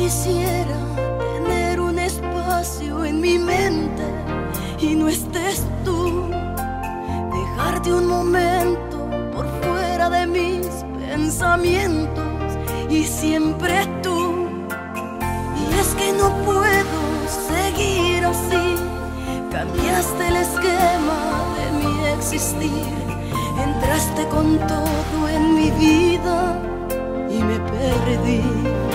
Quisiera tener un espacio en mi mente y no estés tú. Dejarte un momento por fuera de mis pensamientos y siempre tú. Y es que no puedo seguir así. Cambiaste el esquema de mi existir. Entraste con todo en mi vida y me perdí.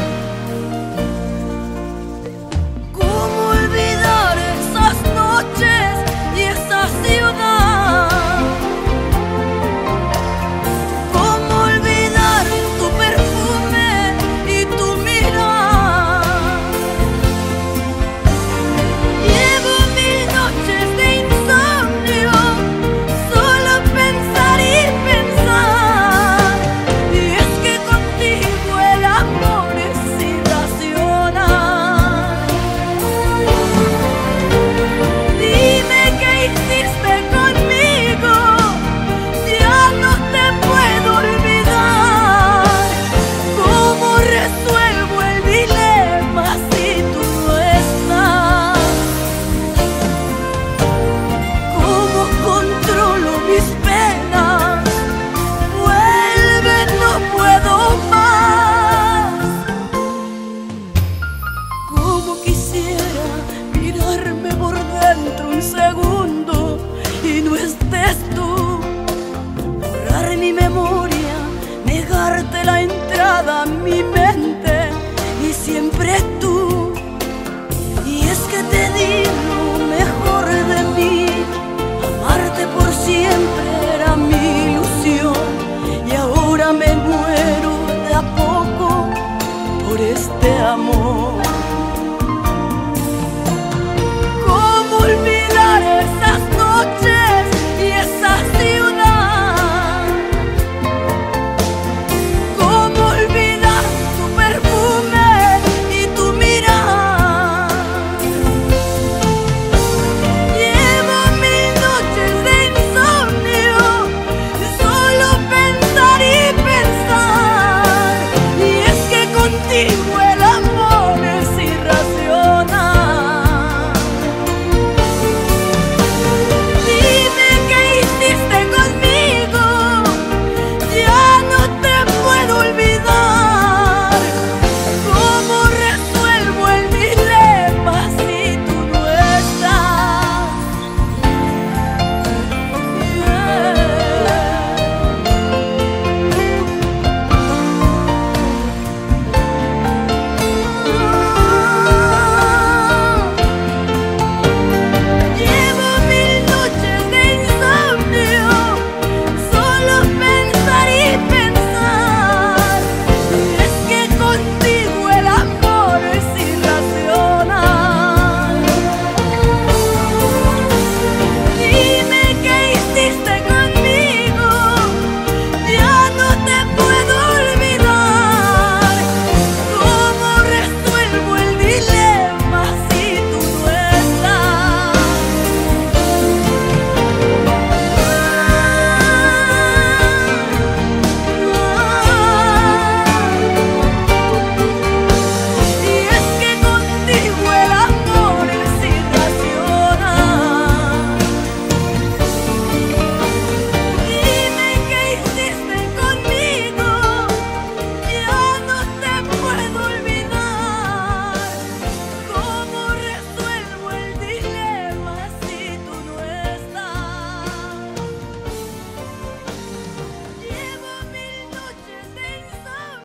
amor.